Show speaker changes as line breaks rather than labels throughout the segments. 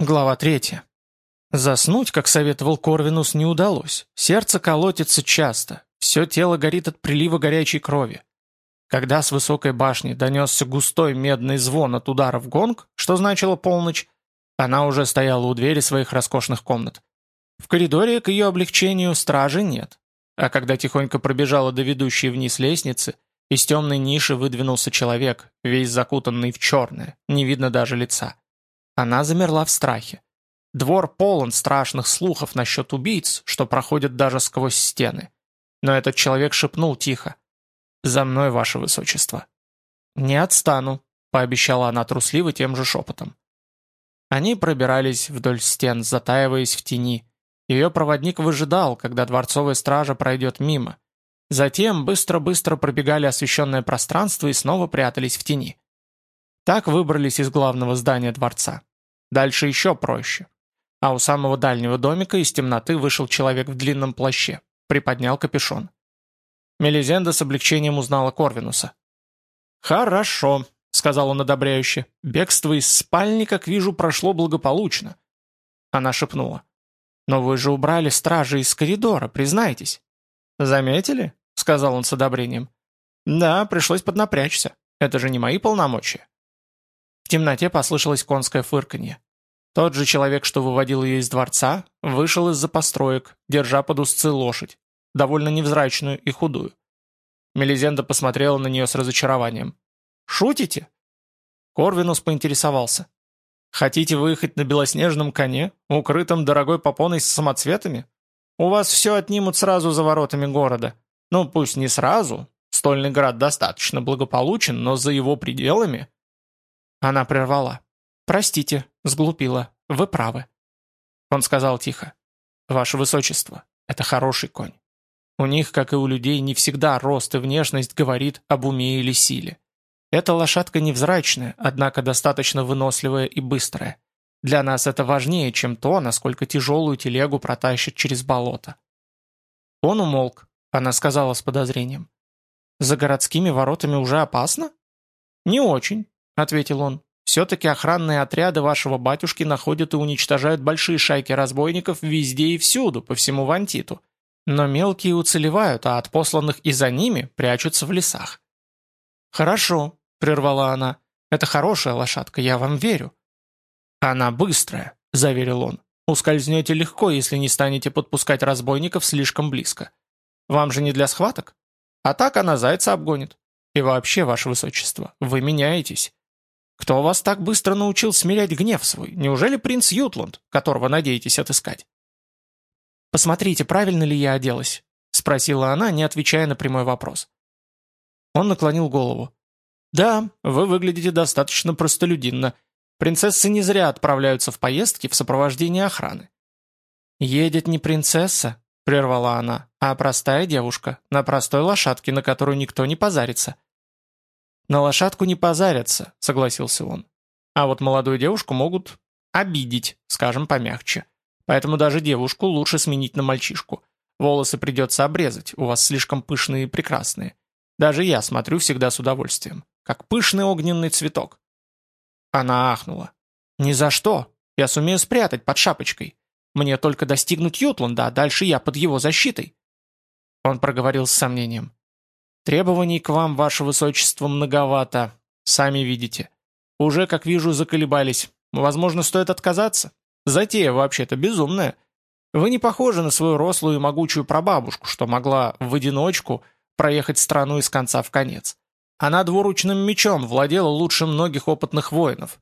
Глава третья. Заснуть, как советовал Корвинус, не удалось. Сердце колотится часто, все тело горит от прилива горячей крови. Когда с высокой башни донесся густой медный звон от удара в гонг, что значило полночь, она уже стояла у двери своих роскошных комнат. В коридоре, к ее облегчению, стражи нет. А когда тихонько пробежала до ведущей вниз лестницы, из темной ниши выдвинулся человек, весь закутанный в черное, не видно даже лица. Она замерла в страхе. Двор полон страшных слухов насчет убийц, что проходят даже сквозь стены. Но этот человек шепнул тихо. «За мной, ваше высочество». «Не отстану», — пообещала она трусливо тем же шепотом. Они пробирались вдоль стен, затаиваясь в тени. Ее проводник выжидал, когда дворцовая стража пройдет мимо. Затем быстро-быстро пробегали освещенное пространство и снова прятались в тени. Так выбрались из главного здания дворца. Дальше еще проще. А у самого дальнего домика из темноты вышел человек в длинном плаще, приподнял капюшон. Мелизенда с облегчением узнала Корвинуса. «Хорошо», — сказал он одобряюще. «Бегство из спальни, как вижу, прошло благополучно». Она шепнула. «Но вы же убрали стражи из коридора, признайтесь». «Заметили?» — сказал он с одобрением. «Да, пришлось поднапрячься. Это же не мои полномочия». В темноте послышалось конское фырканье. Тот же человек, что выводил ее из дворца, вышел из-за построек, держа под узцы лошадь, довольно невзрачную и худую. Мелизенда посмотрела на нее с разочарованием. «Шутите?» Корвинус поинтересовался. «Хотите выехать на белоснежном коне, укрытом дорогой попоной с самоцветами? У вас все отнимут сразу за воротами города. Ну, пусть не сразу. Стольный град достаточно благополучен, но за его пределами...» Она прервала. «Простите, сглупила. Вы правы». Он сказал тихо. «Ваше Высочество, это хороший конь. У них, как и у людей, не всегда рост и внешность говорит об уме или силе. Эта лошадка невзрачная, однако достаточно выносливая и быстрая. Для нас это важнее, чем то, насколько тяжелую телегу протащит через болото». Он умолк, она сказала с подозрением. «За городскими воротами уже опасно?» «Не очень ответил он. «Все-таки охранные отряды вашего батюшки находят и уничтожают большие шайки разбойников везде и всюду, по всему Вантиту. Но мелкие уцелевают, а от посланных и за ними прячутся в лесах». «Хорошо», — прервала она. «Это хорошая лошадка, я вам верю». «Она быстрая», — заверил он. «Ускользнете легко, если не станете подпускать разбойников слишком близко. Вам же не для схваток? А так она зайца обгонит. И вообще, ваше высочество, вы меняетесь. Кто вас так быстро научил смирять гнев свой? Неужели принц Ютланд, которого надеетесь отыскать?» «Посмотрите, правильно ли я оделась?» — спросила она, не отвечая на прямой вопрос. Он наклонил голову. «Да, вы выглядите достаточно простолюдинно. Принцессы не зря отправляются в поездки в сопровождении охраны». «Едет не принцесса», — прервала она, «а простая девушка, на простой лошадке, на которую никто не позарится. «На лошадку не позарятся», — согласился он. «А вот молодую девушку могут обидеть, скажем помягче. Поэтому даже девушку лучше сменить на мальчишку. Волосы придется обрезать, у вас слишком пышные и прекрасные. Даже я смотрю всегда с удовольствием, как пышный огненный цветок». Она ахнула. «Ни за что. Я сумею спрятать под шапочкой. Мне только достигнуть Ютланда, а дальше я под его защитой». Он проговорил с сомнением. Требований к вам, ваше высочество, многовато. Сами видите. Уже, как вижу, заколебались. Возможно, стоит отказаться. Затея вообще-то безумная. Вы не похожи на свою рослую и могучую прабабушку, что могла в одиночку проехать страну из конца в конец. Она двуручным мечом владела лучше многих опытных воинов.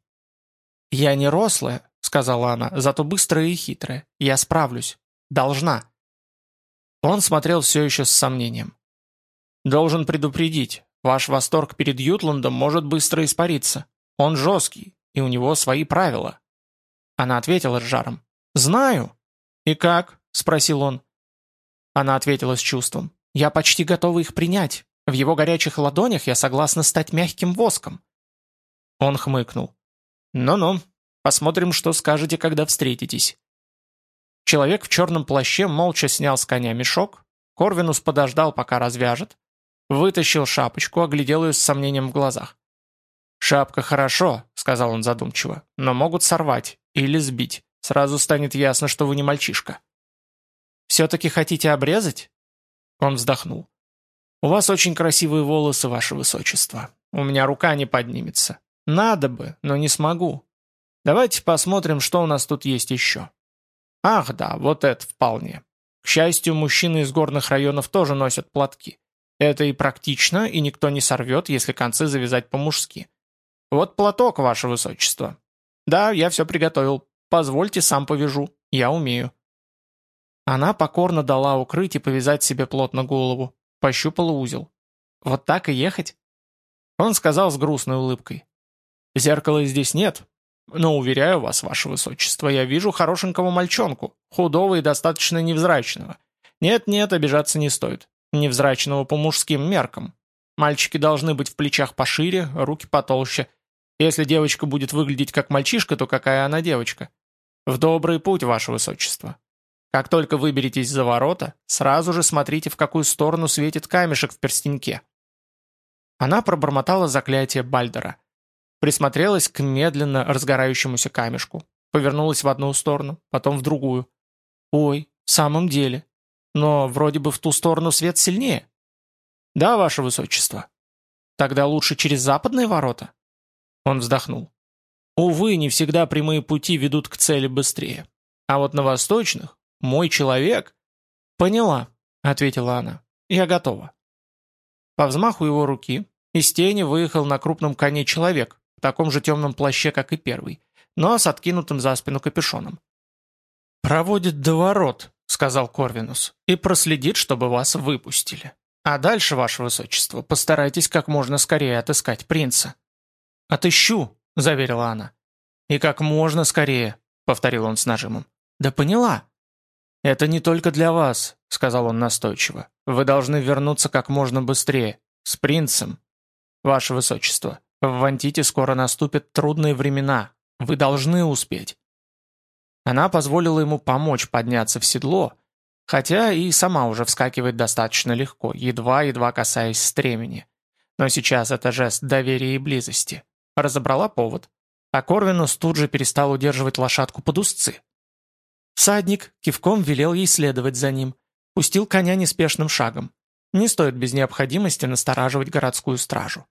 «Я не рослая», — сказала она, — «зато быстрая и хитрая. Я справлюсь. Должна». Он смотрел все еще с сомнением. Должен предупредить, ваш восторг перед Ютландом может быстро испариться. Он жесткий, и у него свои правила». Она ответила с жаром. «Знаю». «И как?» — спросил он. Она ответила с чувством. «Я почти готова их принять. В его горячих ладонях я согласна стать мягким воском». Он хмыкнул. «Ну-ну, посмотрим, что скажете, когда встретитесь». Человек в черном плаще молча снял с коня мешок, Корвинус подождал, пока развяжет, Вытащил шапочку, оглядел ее с сомнением в глазах. «Шапка хорошо», — сказал он задумчиво, — «но могут сорвать, или сбить. Сразу станет ясно, что вы не мальчишка. «Все-таки хотите обрезать?» Он вздохнул. «У вас очень красивые волосы, ваше высочество. У меня рука не поднимется. Надо бы, но не смогу. Давайте посмотрим, что у нас тут есть еще. Ах да, вот это вполне. К счастью, мужчины из горных районов тоже носят платки. Это и практично, и никто не сорвет, если концы завязать по-мужски. Вот платок, ваше высочество. Да, я все приготовил. Позвольте, сам повяжу. Я умею. Она покорно дала укрыть и повязать себе плотно голову. Пощупала узел. Вот так и ехать? Он сказал с грустной улыбкой. «Зеркала здесь нет, но, уверяю вас, ваше высочество, я вижу хорошенького мальчонку, худого и достаточно невзрачного. Нет-нет, обижаться не стоит. Невзрачного по мужским меркам. Мальчики должны быть в плечах пошире, руки потолще. Если девочка будет выглядеть как мальчишка, то какая она девочка? В добрый путь, ваше высочество. Как только выберетесь за ворота, сразу же смотрите, в какую сторону светит камешек в перстеньке. Она пробормотала заклятие Бальдера. Присмотрелась к медленно разгорающемуся камешку. Повернулась в одну сторону, потом в другую. Ой, в самом деле. Но вроде бы в ту сторону свет сильнее. Да, ваше высочество. Тогда лучше через западные ворота? Он вздохнул. Увы, не всегда прямые пути ведут к цели быстрее. А вот на восточных мой человек...» «Поняла», — ответила она. «Я готова». По взмаху его руки из тени выехал на крупном коне человек, в таком же темном плаще, как и первый, но с откинутым за спину капюшоном. «Проводит до ворот», — сказал Корвинус, «и проследит, чтобы вас выпустили. А дальше, ваше высочество, постарайтесь как можно скорее отыскать принца». «Отыщу», — заверила она. «И как можно скорее», — повторил он с нажимом. «Да поняла. «Это не только для вас», — сказал он настойчиво. «Вы должны вернуться как можно быстрее. С принцем. Ваше Высочество, в Вантите скоро наступят трудные времена. Вы должны успеть». Она позволила ему помочь подняться в седло, хотя и сама уже вскакивает достаточно легко, едва-едва касаясь стремени. Но сейчас это жест доверия и близости. Разобрала повод. А Корвинус тут же перестал удерживать лошадку под узцы. Всадник кивком велел ей следовать за ним, пустил коня неспешным шагом. Не стоит без необходимости настораживать городскую стражу.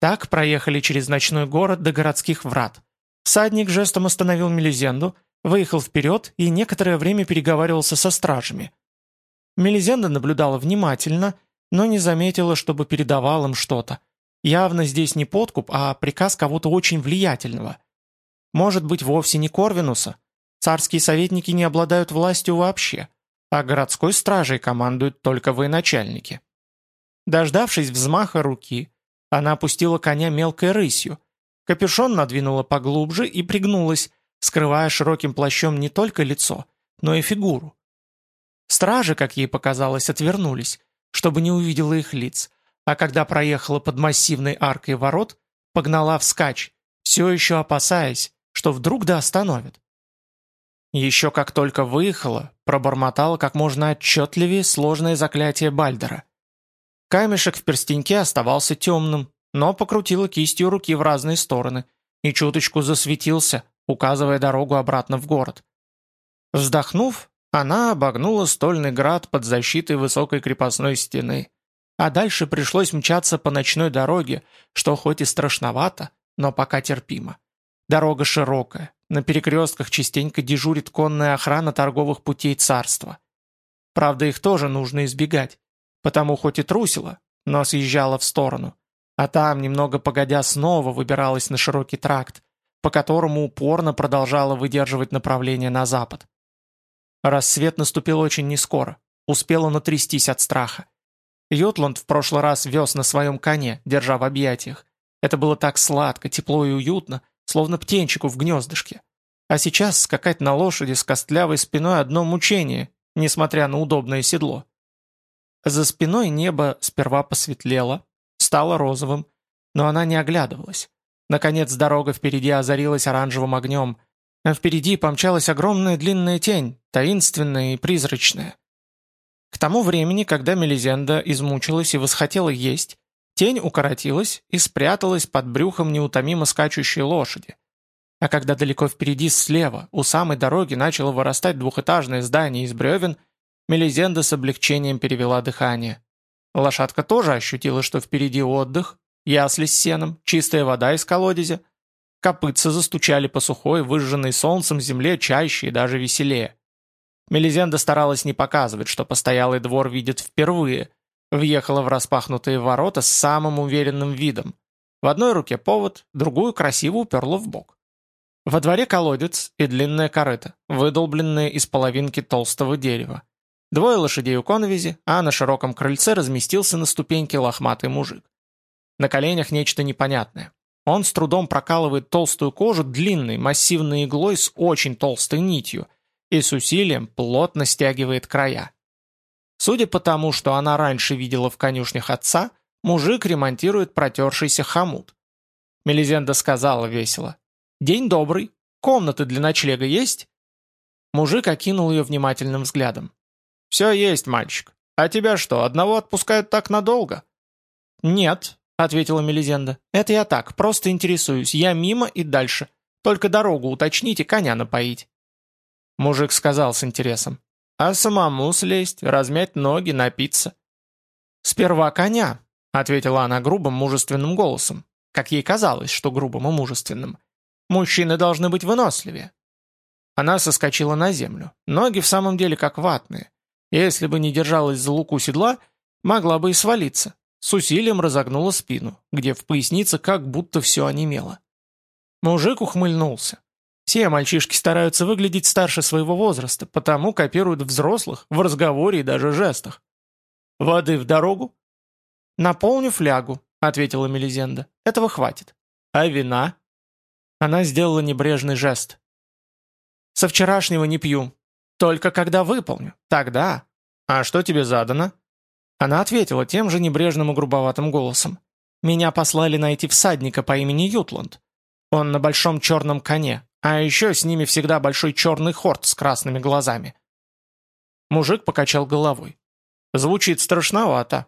Так проехали через ночной город до городских врат. Всадник жестом остановил Мелизенду, выехал вперед и некоторое время переговаривался со стражами. Мелизенда наблюдала внимательно, но не заметила, чтобы передавал им что-то. Явно здесь не подкуп, а приказ кого-то очень влиятельного. Может быть, вовсе не Корвинуса, Царские советники не обладают властью вообще, а городской стражей командуют только военачальники. Дождавшись взмаха руки, она опустила коня мелкой рысью, капюшон надвинула поглубже и пригнулась, скрывая широким плащом не только лицо, но и фигуру. Стражи, как ей показалось, отвернулись, чтобы не увидела их лиц, а когда проехала под массивной аркой ворот, погнала вскачь, все еще опасаясь, что вдруг да остановит. Еще как только выехала, пробормотала как можно отчетливее сложное заклятие Бальдера. Камешек в перстеньке оставался темным, но покрутила кистью руки в разные стороны и чуточку засветился, указывая дорогу обратно в город. Вздохнув, она обогнула стольный град под защитой высокой крепостной стены, а дальше пришлось мчаться по ночной дороге, что хоть и страшновато, но пока терпимо. Дорога широкая, на перекрестках частенько дежурит конная охрана торговых путей царства. Правда, их тоже нужно избегать, потому хоть и трусила, но съезжала в сторону. А там, немного погодя, снова выбиралась на широкий тракт, по которому упорно продолжала выдерживать направление на запад. Рассвет наступил очень нескоро, успела натрястись от страха. Йотланд в прошлый раз вез на своем коне, держа в объятиях. Это было так сладко, тепло и уютно, словно птенчику в гнездышке. А сейчас скакать на лошади с костлявой спиной одно мучение, несмотря на удобное седло. За спиной небо сперва посветлело, стало розовым, но она не оглядывалась. Наконец дорога впереди озарилась оранжевым огнем, а впереди помчалась огромная длинная тень, таинственная и призрачная. К тому времени, когда Мелизенда измучилась и восхотела есть, Тень укоротилась и спряталась под брюхом неутомимо скачущей лошади. А когда далеко впереди слева, у самой дороги, начало вырастать двухэтажное здание из бревен, Мелизенда с облегчением перевела дыхание. Лошадка тоже ощутила, что впереди отдых, ясли с сеном, чистая вода из колодезя. Копытца застучали по сухой, выжженной солнцем земле чаще и даже веселее. Мелизенда старалась не показывать, что постоялый двор видит впервые. Въехала в распахнутые ворота с самым уверенным видом. В одной руке повод, другую красиво уперла в бок. Во дворе колодец и длинная корыта, выдолбленная из половинки толстого дерева. Двое лошадей у конвизи, а на широком крыльце разместился на ступеньке лохматый мужик. На коленях нечто непонятное. Он с трудом прокалывает толстую кожу длинной массивной иглой с очень толстой нитью и с усилием плотно стягивает края. Судя по тому, что она раньше видела в конюшнях отца, мужик ремонтирует протершийся хомут. Мелизенда сказала весело. «День добрый. Комнаты для ночлега есть?» Мужик окинул ее внимательным взглядом. «Все есть, мальчик. А тебя что, одного отпускают так надолго?» «Нет», — ответила Мелизенда. «Это я так, просто интересуюсь. Я мимо и дальше. Только дорогу уточните, коня напоить». Мужик сказал с интересом. «А самому слезть, размять ноги, напиться?» «Сперва коня», — ответила она грубым мужественным голосом. Как ей казалось, что грубым и мужественным. «Мужчины должны быть выносливее». Она соскочила на землю. Ноги в самом деле как ватные. Если бы не держалась за луку седла, могла бы и свалиться. С усилием разогнула спину, где в пояснице как будто все онемело. Мужик ухмыльнулся. Все мальчишки стараются выглядеть старше своего возраста, потому копируют взрослых в разговоре и даже жестах. «Воды в дорогу?» «Наполню флягу», — ответила Мелизенда. «Этого хватит». «А вина?» Она сделала небрежный жест. «Со вчерашнего не пью. Только когда выполню. Тогда. А что тебе задано?» Она ответила тем же небрежным и грубоватым голосом. «Меня послали найти всадника по имени Ютланд. Он на большом черном коне, а еще с ними всегда большой черный хорт с красными глазами». Мужик покачал головой. «Звучит страшновато».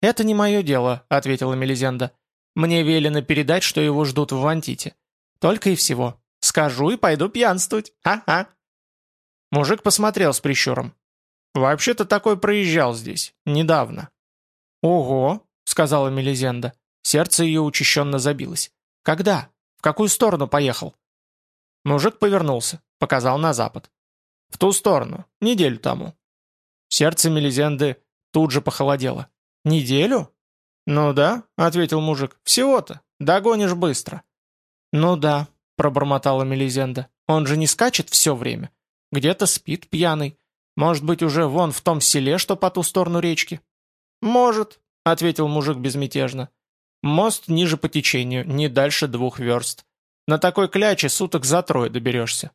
«Это не мое дело», — ответила Мелизенда. «Мне велено передать, что его ждут в Вантите. Только и всего. Скажу и пойду пьянствовать. Ха-ха». Мужик посмотрел с прищуром. «Вообще-то такой проезжал здесь. Недавно». «Ого», — сказала Мелизенда. Сердце ее учащенно забилось. «Когда? В какую сторону поехал?» Мужик повернулся, показал на запад. «В ту сторону. Неделю тому». Сердце Мелизенды тут же похолодело. «Неделю?» «Ну да», — ответил мужик. «Всего-то. Догонишь быстро». «Ну да», — пробормотала Мелизенда. «Он же не скачет все время. Где-то спит пьяный. Может быть, уже вон в том селе, что по ту сторону речки?» «Может», — ответил мужик безмятежно. «Мост ниже по течению, не дальше двух верст. На такой кляче суток за трое доберешься».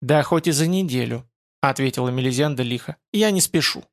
«Да хоть и за неделю», — ответила Мелизенда лихо. «Я не спешу».